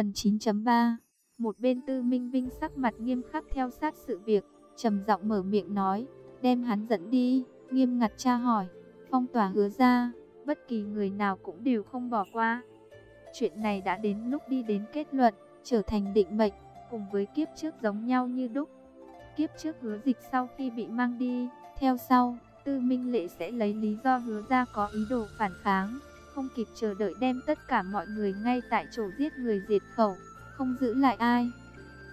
Phần 9.3 Một bên tư minh vinh sắc mặt nghiêm khắc theo sát sự việc, trầm giọng mở miệng nói, đem hắn dẫn đi, nghiêm ngặt tra hỏi, phong tỏa hứa ra, bất kỳ người nào cũng đều không bỏ qua. Chuyện này đã đến lúc đi đến kết luận, trở thành định mệnh, cùng với kiếp trước giống nhau như đúc. Kiếp trước hứa dịch sau khi bị mang đi, theo sau, tư minh lệ sẽ lấy lý do hứa ra có ý đồ phản kháng, không kịp chờ đợi đem tất cả mọi người ngay tại chỗ giết người diệt khẩu, không giữ lại ai.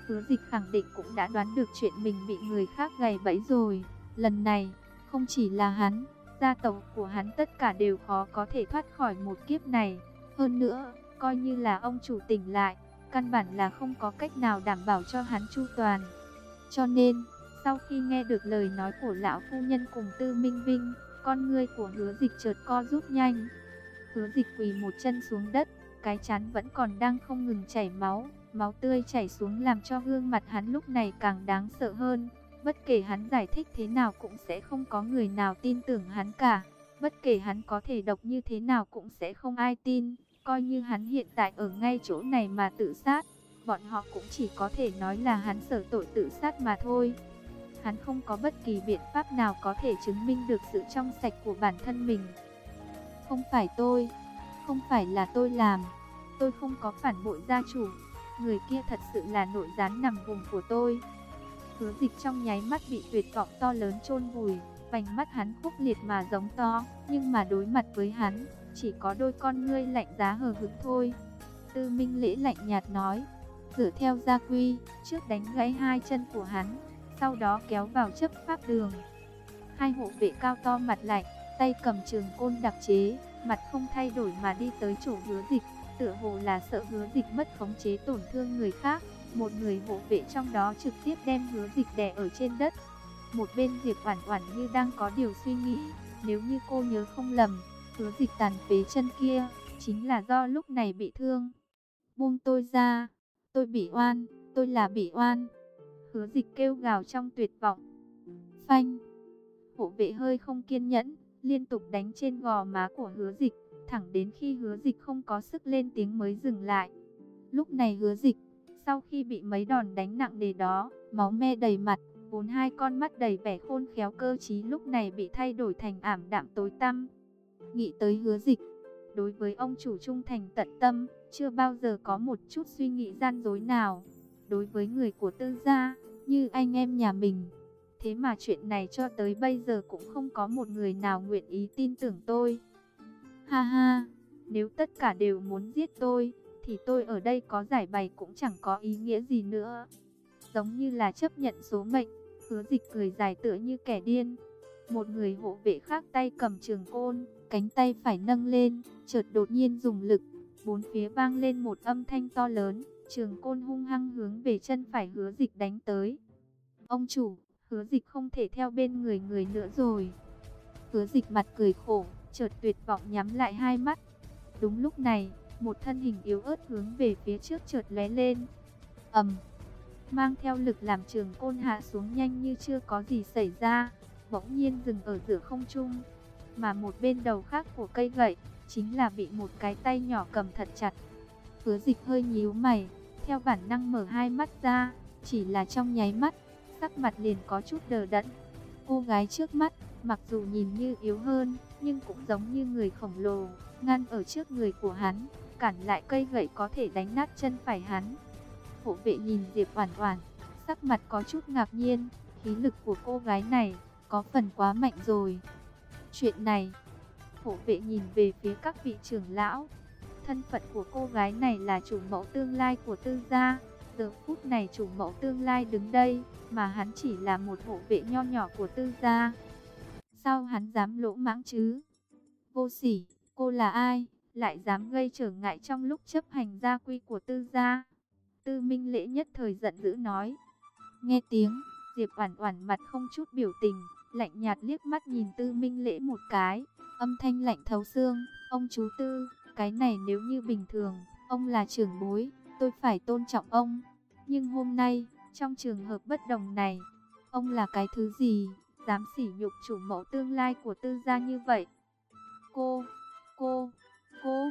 Hứa dịch khẳng định cũng đã đoán được chuyện mình bị người khác gầy bẫy rồi. Lần này, không chỉ là hắn, gia tộc của hắn tất cả đều khó có thể thoát khỏi một kiếp này. Hơn nữa, coi như là ông chủ tỉnh lại, căn bản là không có cách nào đảm bảo cho hắn chu toàn. Cho nên, sau khi nghe được lời nói của lão phu nhân cùng Tư Minh Vinh, con ngươi của hứa dịch chợt co rút nhanh. Hứa dịch quỳ một chân xuống đất, cái chán vẫn còn đang không ngừng chảy máu, máu tươi chảy xuống làm cho gương mặt hắn lúc này càng đáng sợ hơn. Bất kể hắn giải thích thế nào cũng sẽ không có người nào tin tưởng hắn cả. Bất kể hắn có thể độc như thế nào cũng sẽ không ai tin. Coi như hắn hiện tại ở ngay chỗ này mà tự sát, bọn họ cũng chỉ có thể nói là hắn sở tội tự sát mà thôi. Hắn không có bất kỳ biện pháp nào có thể chứng minh được sự trong sạch của bản thân mình. Không phải tôi, không phải là tôi làm, tôi không có phản bội gia chủ, người kia thật sự là nội gián nằm vùng của tôi. Hứa dịch trong nháy mắt bị tuyệt vọng to lớn chôn vùi, vành mắt hắn khúc liệt mà giống to, nhưng mà đối mặt với hắn, chỉ có đôi con ngươi lạnh giá hờ hững thôi. Tư Minh Lễ lạnh nhạt nói, dựa theo gia quy, trước đánh gãy hai chân của hắn, sau đó kéo vào chấp pháp đường. Hai hộ vệ cao to mặt lạnh, tay cầm trường côn đặc chế, mặt không thay đổi mà đi tới chỗ hứa dịch, tựa hồ là sợ hứa dịch mất khống chế tổn thương người khác. Một người hộ vệ trong đó trực tiếp đem hứa dịch đè ở trên đất. Một bên Diệp Oản Oản như đang có điều suy nghĩ, nếu như cô nhớ không lầm, hứa dịch tàn phế chân kia chính là do lúc này bị thương. Buông tôi ra, tôi bị oan, tôi là bị oan. Hứa dịch kêu gào trong tuyệt vọng. Phanh. Hộ vệ hơi không kiên nhẫn, liên tục đánh trên gò má của hứa dịch, thẳng đến khi hứa dịch không có sức lên tiếng mới dừng lại. Lúc này hứa dịch, sau khi bị mấy đòn đánh nặng đề đó, máu me đầy mặt, bốn hai con mắt đầy vẻ khôn khéo cơ trí lúc này bị thay đổi thành ảm đạm tối tăm. Nghĩ tới hứa dịch, đối với ông chủ trung thành tận tâm, chưa bao giờ có một chút suy nghĩ gian dối nào. Đối với người của tư gia, như anh em nhà mình. Thế mà chuyện này cho tới bây giờ cũng không có một người nào nguyện ý tin tưởng tôi. Ha ha, nếu tất cả đều muốn giết tôi, thì tôi ở đây có giải bày cũng chẳng có ý nghĩa gì nữa. Giống như là chấp nhận số mệnh, hứa dịch cười dài tựa như kẻ điên. Một người hộ vệ khác tay cầm trường côn, cánh tay phải nâng lên, chợt đột nhiên dùng lực, bốn phía vang lên một âm thanh to lớn, trường côn hung hăng hướng về chân phải hứa dịch đánh tới. Ông chủ, hứa dịch không thể theo bên người người nữa rồi. Hứa dịch mặt cười khổ, chợt tuyệt vọng nhắm lại hai mắt. Đúng lúc này, một thân hình yếu ớt hướng về phía trước chợt lóe lên. ầm, mang theo lực làm trường côn hạ xuống nhanh như chưa có gì xảy ra, bỗng nhiên dừng ở giữa không trung, mà một bên đầu khác của cây gậy chính là bị một cái tay nhỏ cầm thật chặt. Hứa Dịch hơi nhíu mày, theo bản năng mở hai mắt ra, chỉ là trong nháy mắt, sắc mặt liền có chút đờ đẫn. Cô gái trước mắt, mặc dù nhìn như yếu hơn, nhưng cũng giống như người khổng lồ, ngăn ở trước người của hắn, cản lại cây gậy có thể đánh nát chân phải hắn. Hộ vệ nhìn Diệp Oản Oản, sắc mặt có chút ngạc nhiên, khí lực của cô gái này có phần quá mạnh rồi. Chuyện này, hộ vệ nhìn về phía các vị trưởng lão. Thân phận của cô gái này là chủ mẫu tương lai của tư gia. Giờ phút này chủ mẫu tương lai đứng đây, mà hắn chỉ là một hộ vệ nho nhỏ của tư gia. Sao hắn dám lỗ mãng chứ? Vô sỉ, cô là ai? Lại dám gây trở ngại trong lúc chấp hành gia quy của tư gia. Tư Minh Lễ nhất thời giận dữ nói. Nghe tiếng, Diệp Oản Oản mặt không chút biểu tình, lạnh nhạt liếc mắt nhìn Tư Minh Lễ một cái, âm thanh lạnh thấu xương, "Ông chú Tư, cái này nếu như bình thường, ông là trưởng bối, tôi phải tôn trọng ông, nhưng hôm nay, trong trường hợp bất đồng này, ông là cái thứ gì, dám sỉ nhục chủ mẫu tương lai của Tư gia như vậy?" Cô, cô, cô.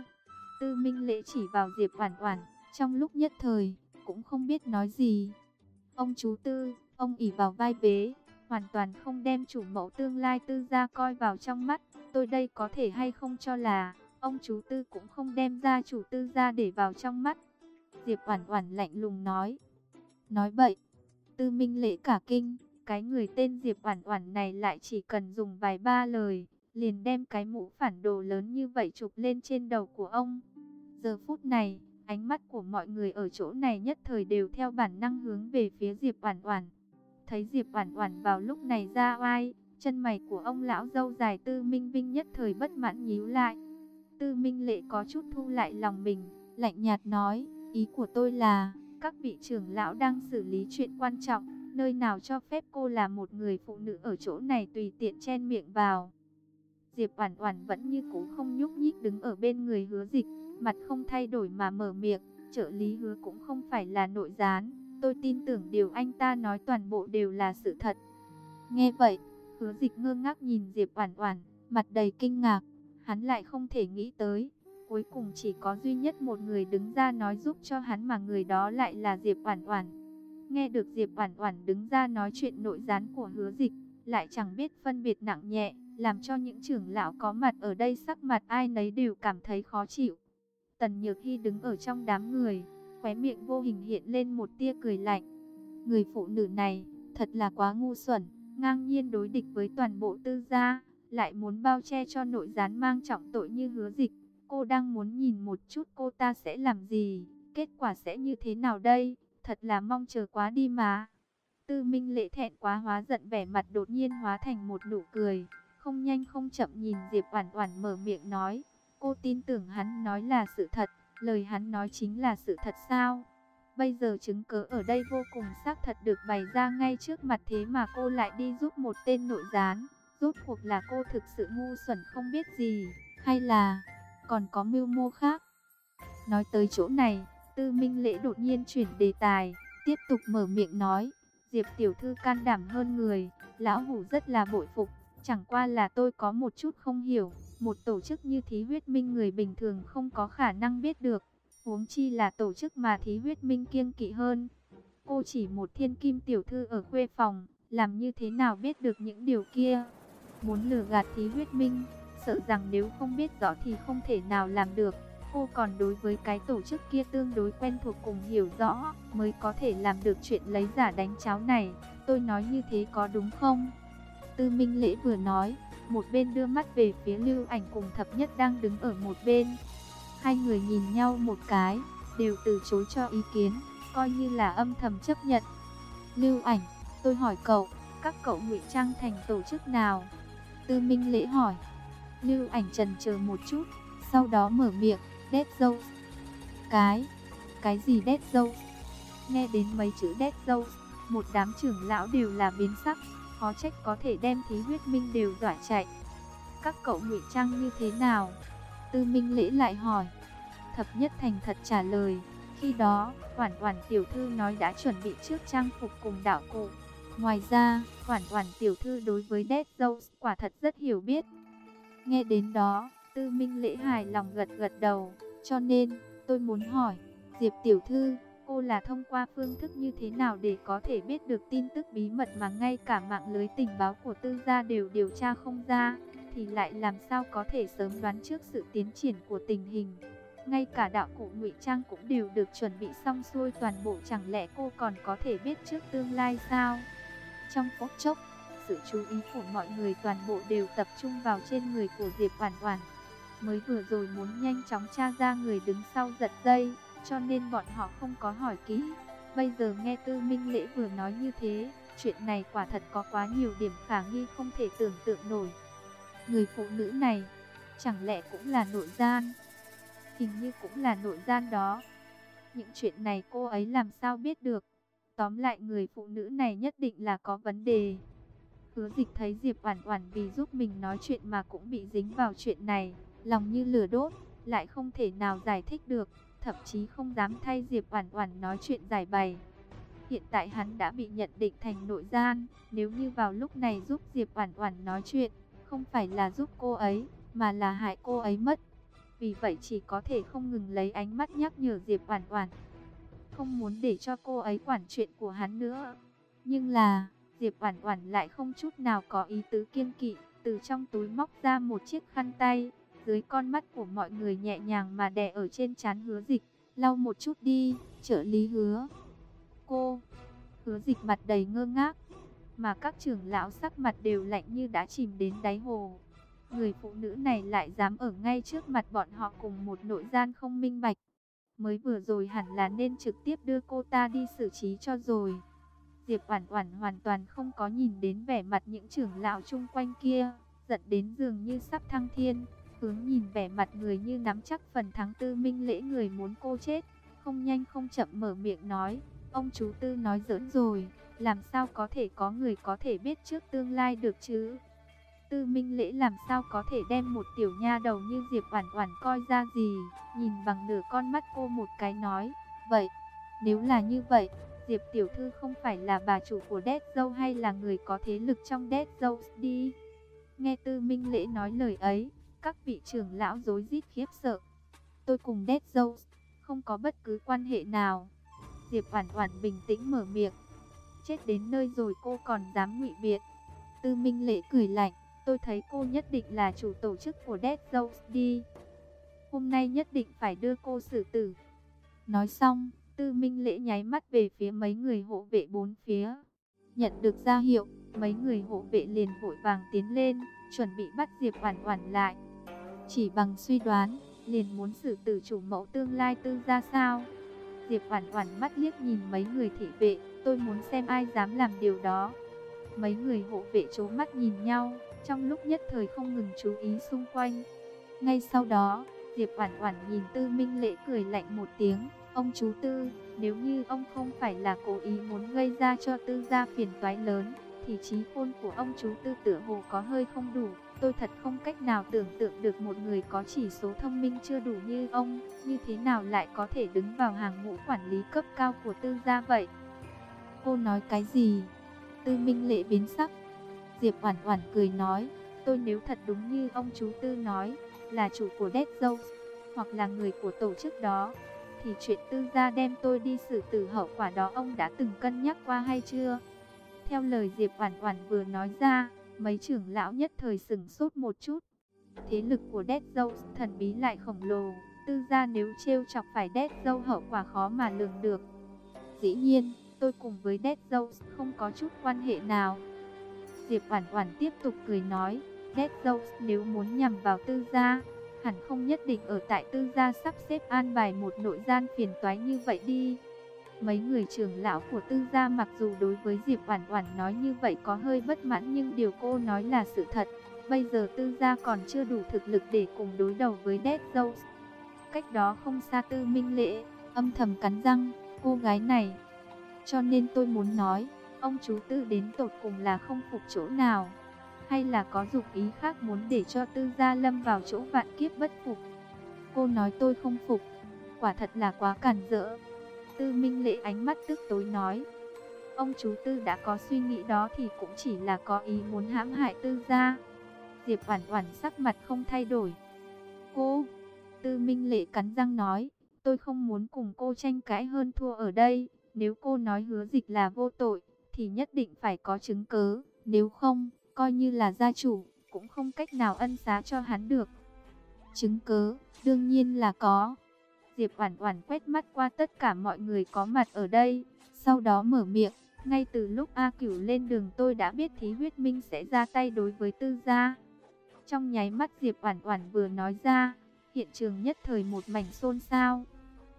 Tư Minh Lễ chỉ vào Diệp Oản Oản, Trong lúc nhất thời, cũng không biết nói gì. Ông chú Tư, ông ỉ vào vai bế, hoàn toàn không đem chủ mẫu tương lai tư gia coi vào trong mắt. Tôi đây có thể hay không cho là, ông chú Tư cũng không đem ra chủ tư gia để vào trong mắt. Diệp Oản Oản lạnh lùng nói. Nói bậy. Tư Minh Lễ cả kinh, cái người tên Diệp Oản Oản này lại chỉ cần dùng vài ba lời, liền đem cái mũ phản đồ lớn như vậy chụp lên trên đầu của ông. Giờ phút này, ánh mắt của mọi người ở chỗ này nhất thời đều theo bản năng hướng về phía Diệp Oản Oản. Thấy Diệp Oản Oản vào lúc này ra oai, chân mày của ông lão dâu dài Tư Minh Vinh nhất thời bất mãn nhíu lại. Tư Minh Lệ có chút thu lại lòng mình, lạnh nhạt nói, ý của tôi là, các vị trưởng lão đang xử lý chuyện quan trọng, nơi nào cho phép cô là một người phụ nữ ở chỗ này tùy tiện chen miệng vào. Diệp Oản Oản vẫn như cũ không nhúc nhích đứng ở bên người Hứa Dịch, mặt không thay đổi mà mở miệng, trợ lý Hứa cũng không phải là nội gián, tôi tin tưởng điều anh ta nói toàn bộ đều là sự thật. Nghe vậy, Hứa Dịch ngơ ngác nhìn Diệp Oản Oản, mặt đầy kinh ngạc, hắn lại không thể nghĩ tới, cuối cùng chỉ có duy nhất một người đứng ra nói giúp cho hắn mà người đó lại là Diệp Oản Oản. Nghe được Diệp Oản Oản đứng ra nói chuyện nội gián của Hứa Dịch, lại chẳng biết phân biệt nặng nhẹ, làm cho những trưởng lão có mặt ở đây sắc mặt ai nấy đều cảm thấy khó chịu. Tần Nhược Hi đứng ở trong đám người, khóe miệng vô hình hiện lên một tia cười lạnh. Người phụ nữ này, thật là quá ngu xuẩn, ngang nhiên đối địch với toàn bộ tư gia, lại muốn bao che cho nội gián mang trọng tội như hứa dịch. Cô đang muốn nhìn một chút cô ta sẽ làm gì, kết quả sẽ như thế nào đây, thật là mong chờ quá đi mà. Tư Minh lệ thẹn quá hóa giận vẻ mặt đột nhiên hóa thành một nụ cười, không nhanh không chậm nhìn Diệp Oản Oản mở miệng nói, cô tin tưởng hắn nói là sự thật, lời hắn nói chính là sự thật sao? Bây giờ chứng cứ ở đây vô cùng xác thật được bày ra ngay trước mặt thế mà cô lại đi giúp một tên nội gián, rốt cuộc là cô thực sự ngu xuẩn không biết gì, hay là còn có mưu mô khác? Nói tới chỗ này, Tư Minh Lễ đột nhiên chuyển đề tài, tiếp tục mở miệng nói, Diệp tiểu thư can đảm hơn người, lão hủ rất là bội phục, chẳng qua là tôi có một chút không hiểu, một tổ chức như thí huyết minh người bình thường không có khả năng biết được, huống chi là tổ chức mà thí huyết minh kiêng kỵ hơn. Cô chỉ một thiên kim tiểu thư ở khuê phòng, làm như thế nào biết được những điều kia? Muốn lừa gạt thí huyết minh, sợ rằng nếu không biết rõ thì không thể nào làm được. Cô còn đối với cái tổ chức kia tương đối quen thuộc cùng hiểu rõ, mới có thể làm được chuyện lấy giả đánh cháo này. Tôi nói như thế có đúng không? Tư Minh Lễ vừa nói, một bên đưa mắt về phía Lưu Ảnh cùng Thập Nhất đang đứng ở một bên. Hai người nhìn nhau một cái, đều từ chối cho ý kiến, coi như là âm thầm chấp nhận. Lưu Ảnh, tôi hỏi cậu, các cậu ngụy trang thành tổ chức nào? Tư Minh Lễ hỏi. Lưu Ảnh trần chờ một chút, sau đó mở miệng, Dead Zone. Cái, cái gì Dead Zone? Nghe đến mấy chữ Dead Zone, một đám trưởng lão đều là biến sắc khó trách có thể đem thí huyết minh đều dọa chạy. Các cậu ngụy trang như thế nào? Tư Minh Lễ lại hỏi. Thập Nhất Thành thật trả lời, khi đó, hoàn hoàn tiểu thư nói đã chuẩn bị trước trang phục cùng đạo cụ. Ngoài ra, hoàn hoàn tiểu thư đối với Dead Rose quả thật rất hiểu biết. Nghe đến đó, Tư Minh Lễ hài lòng gật gật đầu, cho nên tôi muốn hỏi, Diệp tiểu thư, Cô là thông qua phương thức như thế nào để có thể biết được tin tức bí mật mà ngay cả mạng lưới tình báo của tư gia đều điều tra không ra, thì lại làm sao có thể sớm đoán trước sự tiến triển của tình hình. Ngay cả đạo cụ ngụy trang cũng đều được chuẩn bị xong xuôi toàn bộ chẳng lẽ cô còn có thể biết trước tương lai sao? Trong phút chốc, sự chú ý của mọi người toàn bộ đều tập trung vào trên người của Diệp Oản Oản. Mới vừa rồi muốn nhanh chóng tra ra người đứng sau giật dây, cho nên bọn họ không có hỏi kỹ. Bây giờ nghe Tư Minh Lễ vừa nói như thế, chuyện này quả thật có quá nhiều điểm khả nghi không thể tưởng tượng nổi. Người phụ nữ này, chẳng lẽ cũng là nội gian? Hình như cũng là nội gian đó. Những chuyện này cô ấy làm sao biết được? Tóm lại người phụ nữ này nhất định là có vấn đề. Hứa dịch thấy Diệp Oản Oản vì giúp mình nói chuyện mà cũng bị dính vào chuyện này, lòng như lửa đốt, lại không thể nào giải thích được thậm chí không dám thay Diệp Oản Oản nói chuyện giải bày. Hiện tại hắn đã bị nhận định thành nội gian, nếu như vào lúc này giúp Diệp Oản Oản nói chuyện, không phải là giúp cô ấy, mà là hại cô ấy mất. Vì vậy chỉ có thể không ngừng lấy ánh mắt nhắc nhở Diệp Oản Oản, không muốn để cho cô ấy quản chuyện của hắn nữa. Nhưng là, Diệp Oản Oản lại không chút nào có ý tứ kiêng kỵ, từ trong túi móc ra một chiếc khăn tay, dưới con mắt của mọi người nhẹ nhàng mà đè ở trên trán Hứa Dịch, lau một chút đi, trợ lý Hứa. Cô, Hứa Dịch mặt đầy ngơ ngác, mà các trưởng lão sắc mặt đều lạnh như đã chìm đến đáy hồ. Người phụ nữ này lại dám ở ngay trước mặt bọn họ cùng một nội gian không minh bạch. Mới vừa rồi hẳn là nên trực tiếp đưa cô ta đi xử trí cho rồi. Diệp Oản Oản hoàn toàn không có nhìn đến vẻ mặt những trưởng lão chung quanh kia, giận đến dường như sắp thăng thiên, hướng nhìn vẻ mặt người như nắm chắc phần thắng Tư Minh Lễ người muốn cô chết, không nhanh không chậm mở miệng nói, ông chú Tư nói giỡn rồi, làm sao có thể có người có thể biết trước tương lai được chứ? Tư Minh Lễ làm sao có thể đem một tiểu nha đầu như Diệp Oản Oản coi ra gì, nhìn bằng nửa con mắt cô một cái nói, vậy, nếu là như vậy, Diệp tiểu thư không phải là bà chủ của Dead Dâu hay là người có thế lực trong Dead Dâu đi. Nghe Tư Minh Lễ nói lời ấy, các vị trưởng lão rối rít khiếp sợ. Tôi cùng Dead Dâu không có bất cứ quan hệ nào. Diệp Oản Oản bình tĩnh mở miệng. Chết đến nơi rồi cô còn dám ngụy biện. Tư Minh Lễ cười lạnh, tôi thấy cô nhất định là chủ tổ chức của Dead Dâu đi. Hôm nay nhất định phải đưa cô xử tử. Nói xong, Tư Minh Lễ nháy mắt về phía mấy người hộ vệ bốn phía. Nhận được ra hiệu, mấy người hộ vệ liền vội vàng tiến lên, chuẩn bị bắt Diệp Oản Oản lại. Chỉ bằng suy đoán, liền muốn xử tử chủ mẫu tương lai tư gia sao? Diệp Oản Oản mắt liếc nhìn mấy người thị vệ, tôi muốn xem ai dám làm điều đó. Mấy người hộ vệ chố mắt nhìn nhau, trong lúc nhất thời không ngừng chú ý xung quanh. Ngay sau đó, Diệp Oản Oản nhìn Tư Minh Lễ cười lạnh một tiếng, Ông chú Tư, nếu như ông không phải là cố ý muốn gây ra cho Tư gia phiền toái lớn, thì trí khôn của ông chú Tư tựa hồ có hơi không đủ. Tôi thật không cách nào tưởng tượng được một người có chỉ số thông minh chưa đủ như ông, như thế nào lại có thể đứng vào hàng ngũ quản lý cấp cao của Tư gia vậy. Cô nói cái gì? Tư Minh Lệ biến sắc. Diệp Oản Oản cười nói, tôi nếu thật đúng như ông chú Tư nói, là chủ của Dead Zone, hoặc là người của tổ chức đó, thì chuyện tư gia đem tôi đi xử tử hậu quả đó ông đã từng cân nhắc qua hay chưa? Theo lời Diệp Oản Oản vừa nói ra, mấy trưởng lão nhất thời sững sốt một chút. Thế lực của Death Zone thần bí lại khổng lồ, tư gia nếu trêu chọc phải Death Zone hậu quả khó mà lường được. Dĩ nhiên, tôi cùng với Death Zone không có chút quan hệ nào. Diệp Oản Oản tiếp tục cười nói, Death Zone nếu muốn nhằm vào tư gia, hẳn không nhất định ở tại tư gia sắp xếp an bài một nội gian phiền toái như vậy đi. Mấy người trưởng lão của tư gia mặc dù đối với Diệp Oản Oản nói như vậy có hơi bất mãn nhưng điều cô nói là sự thật. Bây giờ tư gia còn chưa đủ thực lực để cùng đối đầu với Dead Zone. Cách đó không xa tư minh lễ, âm thầm cắn răng, cô gái này. Cho nên tôi muốn nói, ông chú tư đến tột cùng là không phục chỗ nào hay là có dục ý khác muốn để cho tư gia lâm vào chỗ vạn kiếp bất phục. Cô nói tôi không phục, quả thật là quá cản rỡ. Tư Minh Lệ ánh mắt tức tối nói, ông chú Tư đã có suy nghĩ đó thì cũng chỉ là có ý muốn hãm hại tư gia. Diệp Oản Oản sắc mặt không thay đổi. Cô, Tư Minh Lệ cắn răng nói, tôi không muốn cùng cô tranh cãi hơn thua ở đây, nếu cô nói hứa dịch là vô tội, thì nhất định phải có chứng cứ, nếu không, coi như là gia chủ, cũng không cách nào ân xá cho hắn được. Chứng cớ, đương nhiên là có. Diệp Oản Oản quét mắt qua tất cả mọi người có mặt ở đây, sau đó mở miệng, ngay từ lúc A Cửu lên đường tôi đã biết Thí Huyết Minh sẽ ra tay đối với Tư gia. Trong nháy mắt Diệp Oản Oản vừa nói ra, hiện trường nhất thời một mảnh xôn xao.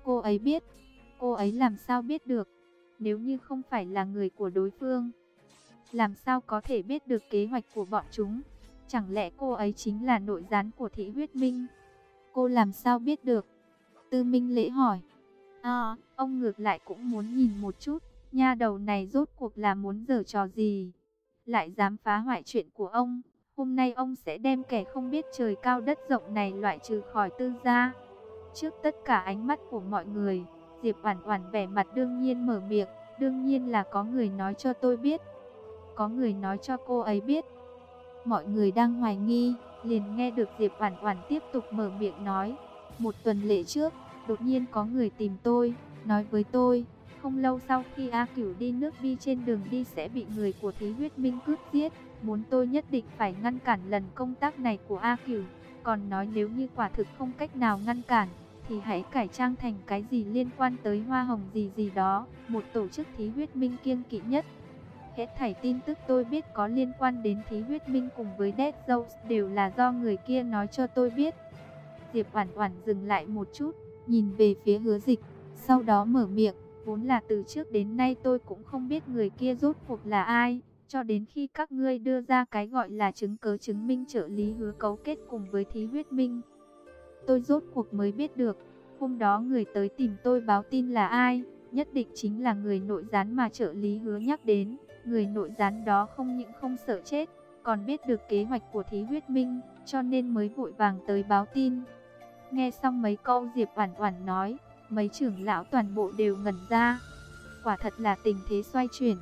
Cô ấy biết, cô ấy làm sao biết được, nếu như không phải là người của đối phương, làm sao có thể biết được kế hoạch của bọn chúng? Chẳng lẽ cô ấy chính là nội gián của thị huyết minh? Cô làm sao biết được? Tư Minh lễ hỏi. À, ông ngược lại cũng muốn nhìn một chút, nha đầu này rốt cuộc là muốn giở trò gì? Lại dám phá hoại chuyện của ông, hôm nay ông sẽ đem kẻ không biết trời cao đất rộng này loại trừ khỏi tư gia. Trước tất cả ánh mắt của mọi người, Diệp Oản Oản vẻ mặt đương nhiên mở miệng, đương nhiên là có người nói cho tôi biết có người nói cho cô ấy biết. Mọi người đang hoài nghi, liền nghe được Diệp Oản Oản tiếp tục mở miệng nói, một tuần lễ trước, đột nhiên có người tìm tôi, nói với tôi, không lâu sau khi A Cửu đi nước bi trên đường đi sẽ bị người của Thí Huyết Minh cướp giết, muốn tôi nhất định phải ngăn cản lần công tác này của A Cửu, còn nói nếu như quả thực không cách nào ngăn cản, thì hãy cải trang thành cái gì liên quan tới hoa hồng gì gì đó, một tổ chức Thí Huyết Minh kiêng kỵ nhất. Hết thảy tin tức tôi biết có liên quan đến Thí Huyết Minh cùng với Dead Zones đều là do người kia nói cho tôi biết. Diệp Oản Oản dừng lại một chút, nhìn về phía Hứa Dịch, sau đó mở miệng, vốn là từ trước đến nay tôi cũng không biết người kia rốt cuộc là ai, cho đến khi các ngươi đưa ra cái gọi là chứng cứ chứng minh trợ lý Hứa cấu kết cùng với Thí Huyết Minh. Tôi rốt cuộc mới biết được, hôm đó người tới tìm tôi báo tin là ai, nhất định chính là người nội gián mà trợ lý Hứa nhắc đến. Người nội gián đó không những không sợ chết, còn biết được kế hoạch của Thí Huyết Minh, cho nên mới vội vàng tới báo tin. Nghe xong mấy câu Diệp Oản Oản nói, mấy trưởng lão toàn bộ đều ngẩn ra. Quả thật là tình thế xoay chuyển,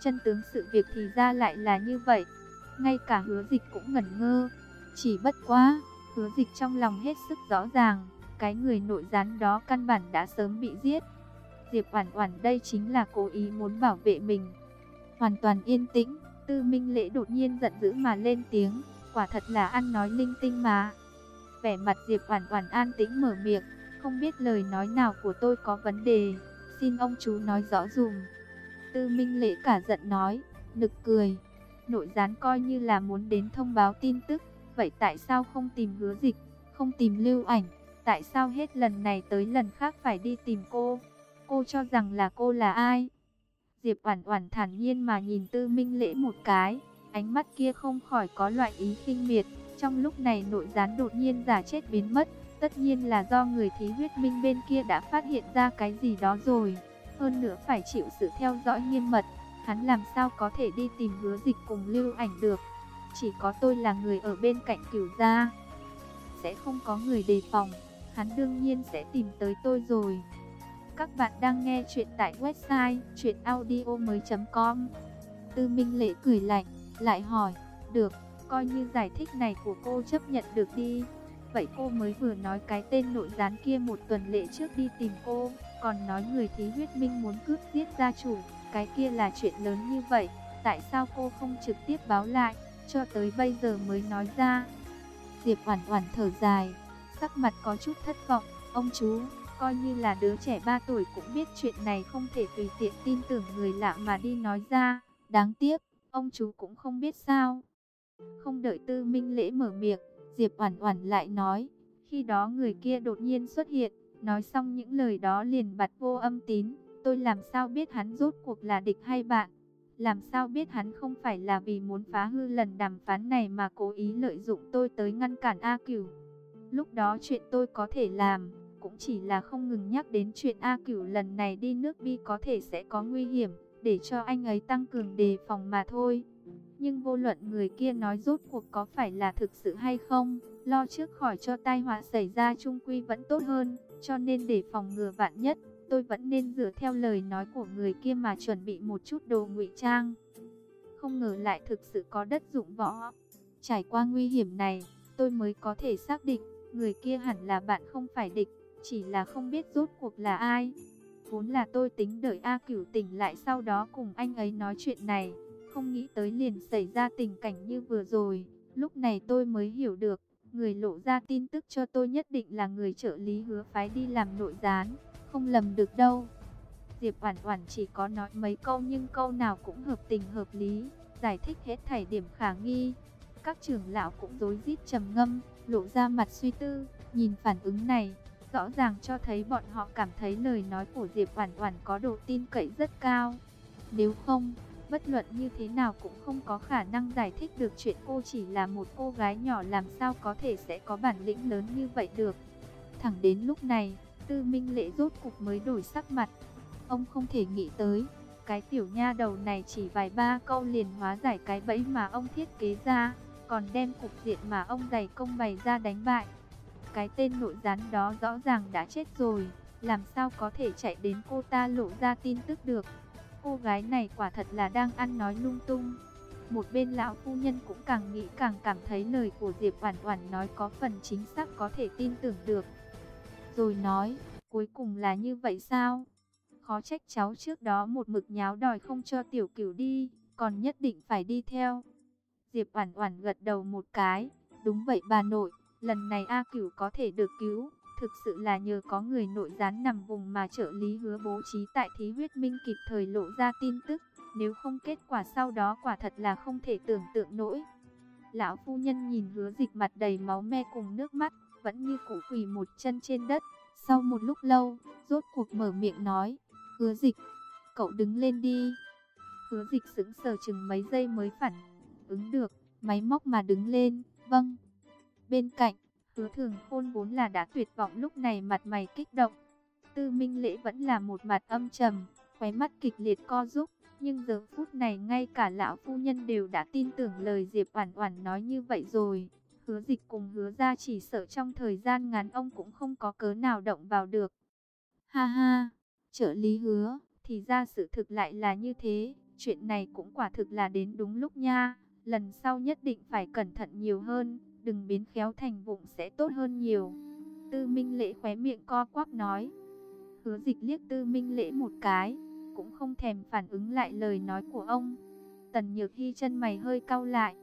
chân tướng sự việc thì ra lại là như vậy. Ngay cả Hứa Dịch cũng ngẩn ngơ, chỉ bất quá, Hứa Dịch trong lòng hết sức rõ ràng, cái người nội gián đó căn bản đã sớm bị giết. Diệp Oản Oản đây chính là cố ý muốn bảo vệ mình. Hoàn toàn yên tĩnh, Tư Minh Lễ đột nhiên giận dữ mà lên tiếng, quả thật là ăn nói linh tinh mà. Vẻ mặt Diệp Oản Oản an tĩnh mở miệng, không biết lời nói nào của tôi có vấn đề, xin ông chú nói rõ dùm. Tư Minh Lễ cả giận nói, nực cười, nội gián coi như là muốn đến thông báo tin tức, vậy tại sao không tìm hứa dịch, không tìm lưu ảnh, tại sao hết lần này tới lần khác phải đi tìm cô? Cô cho rằng là cô là ai? Diệp Oản Oản thản nhiên mà nhìn Tư Minh Lễ một cái, ánh mắt kia không khỏi có loại ý khinh miệt, trong lúc này nội gián đột nhiên giả chết biến mất, tất nhiên là do người thí huyết minh bên kia đã phát hiện ra cái gì đó rồi, hơn nữa phải chịu sự theo dõi nghiêm mật, hắn làm sao có thể đi tìm Hứa Dịch cùng Lưu Ảnh được? Chỉ có tôi là người ở bên cạnh Cửu gia, sẽ không có người đề phòng, hắn đương nhiên sẽ tìm tới tôi rồi. Các bạn đang nghe chuyện tại website chuyenaudio.com Tư Minh Lễ cười lạnh, lại hỏi, được, coi như giải thích này của cô chấp nhận được đi. Vậy cô mới vừa nói cái tên nội gián kia một tuần lễ trước đi tìm cô, còn nói người thí huyết minh muốn cướp giết gia chủ, cái kia là chuyện lớn như vậy, tại sao cô không trực tiếp báo lại, cho tới bây giờ mới nói ra. Diệp Oản Oản thở dài, sắc mặt có chút thất vọng, ông chú, coi như là đứa trẻ 3 tuổi cũng biết chuyện này không thể tùy tiện tin tưởng người lạ mà đi nói ra. Đáng tiếc, ông chú cũng không biết sao. Không đợi tư minh lễ mở miệng, Diệp Oản Oản lại nói, khi đó người kia đột nhiên xuất hiện, nói xong những lời đó liền bật vô âm tín, tôi làm sao biết hắn rốt cuộc là địch hay bạn? Làm sao biết hắn không phải là vì muốn phá hư lần đàm phán này mà cố ý lợi dụng tôi tới ngăn cản A Cửu? Lúc đó chuyện tôi có thể làm, cũng chỉ là không ngừng nhắc đến chuyện A Cửu lần này đi nước bi có thể sẽ có nguy hiểm, để cho anh ấy tăng cường đề phòng mà thôi. Nhưng vô luận người kia nói rốt cuộc có phải là thực sự hay không, lo trước khỏi cho tai họa xảy ra trung quy vẫn tốt hơn, cho nên để phòng ngừa vạn nhất, tôi vẫn nên dựa theo lời nói của người kia mà chuẩn bị một chút đồ ngụy trang. Không ngờ lại thực sự có đất dụng võ. Trải qua nguy hiểm này, tôi mới có thể xác định, người kia hẳn là bạn không phải địch, chỉ là không biết rốt cuộc là ai. Vốn là tôi tính đợi A Cửu tỉnh lại sau đó cùng anh ấy nói chuyện này, không nghĩ tới liền xảy ra tình cảnh như vừa rồi. Lúc này tôi mới hiểu được, người lộ ra tin tức cho tôi nhất định là người trợ lý hứa phái đi làm nội gián, không lầm được đâu. Diệp Oản Oản chỉ có nói mấy câu nhưng câu nào cũng hợp tình hợp lý, giải thích hết thảy điểm khả nghi. Các trưởng lão cũng rối rít trầm ngâm, lộ ra mặt suy tư, nhìn phản ứng này, rõ ràng cho thấy bọn họ cảm thấy lời nói của Diệp Oản Oản có độ tin cậy rất cao. Nếu không, bất luận như thế nào cũng không có khả năng giải thích được chuyện cô chỉ là một cô gái nhỏ làm sao có thể sẽ có bản lĩnh lớn như vậy được. Thẳng đến lúc này, Tư Minh Lệ rốt cục mới đổi sắc mặt. Ông không thể nghĩ tới, cái tiểu nha đầu này chỉ vài ba câu liền hóa giải cái bẫy mà ông thiết kế ra, còn đem cục diện mà ông dày công bày ra đánh bại. Cái tên nội gián đó rõ ràng đã chết rồi, làm sao có thể chạy đến cô ta lộ ra tin tức được. Cô gái này quả thật là đang ăn nói lung tung. Một bên lão phu nhân cũng càng nghĩ càng cảm thấy lời của Diệp Oản Oản nói có phần chính xác có thể tin tưởng được. Rồi nói, cuối cùng là như vậy sao? Khó trách cháu trước đó một mực nháo đòi không cho tiểu cửu đi, còn nhất định phải đi theo. Diệp Oản Oản gật đầu một cái, đúng vậy bà nội, lần này A Cửu có thể được cứu, thực sự là nhờ có người nội gián nằm vùng mà trợ lý hứa bố trí tại thí huyết minh kịp thời lộ ra tin tức, nếu không kết quả sau đó quả thật là không thể tưởng tượng nổi. Lão phu nhân nhìn hứa dịch mặt đầy máu me cùng nước mắt, vẫn như cũ quỳ một chân trên đất. Sau một lúc lâu, rốt cuộc mở miệng nói, hứa dịch, cậu đứng lên đi. Hứa dịch sững sờ chừng mấy giây mới phản ứng được, máy móc mà đứng lên, vâng. Bên cạnh, hứa thường khôn vốn là đã tuyệt vọng lúc này mặt mày kích động. Tư Minh Lễ vẫn là một mặt âm trầm, khóe mắt kịch liệt co rúc. Nhưng giờ phút này ngay cả lão phu nhân đều đã tin tưởng lời Diệp Oản Oản nói như vậy rồi. Hứa dịch cùng hứa ra chỉ sợ trong thời gian ngắn ông cũng không có cớ nào động vào được. Ha ha, trợ lý hứa, thì ra sự thực lại là như thế. Chuyện này cũng quả thực là đến đúng lúc nha. Lần sau nhất định phải cẩn thận nhiều hơn, đừng biến khéo thành vụng sẽ tốt hơn nhiều. Tư Minh Lễ khóe miệng co quắp nói. Hứa dịch liếc Tư Minh Lễ một cái, cũng không thèm phản ứng lại lời nói của ông. Tần Nhược Hy chân mày hơi cau lại.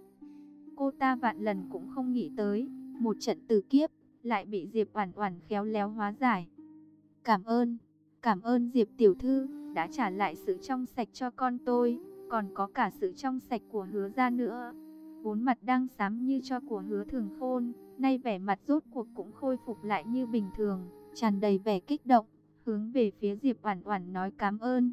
Cô ta vạn lần cũng không nghĩ tới, một trận tử kiếp, lại bị Diệp Oản Oản khéo léo hóa giải. Cảm ơn, cảm ơn Diệp tiểu thư đã trả lại sự trong sạch cho con tôi, còn có cả sự trong sạch của Hứa gia nữa. Vốn mặt đang xám như cho của Hứa Thường Khôn, nay vẻ mặt rốt cuộc cũng khôi phục lại như bình thường, tràn đầy vẻ kích động, hướng về phía Diệp Oản Oản nói cảm ơn.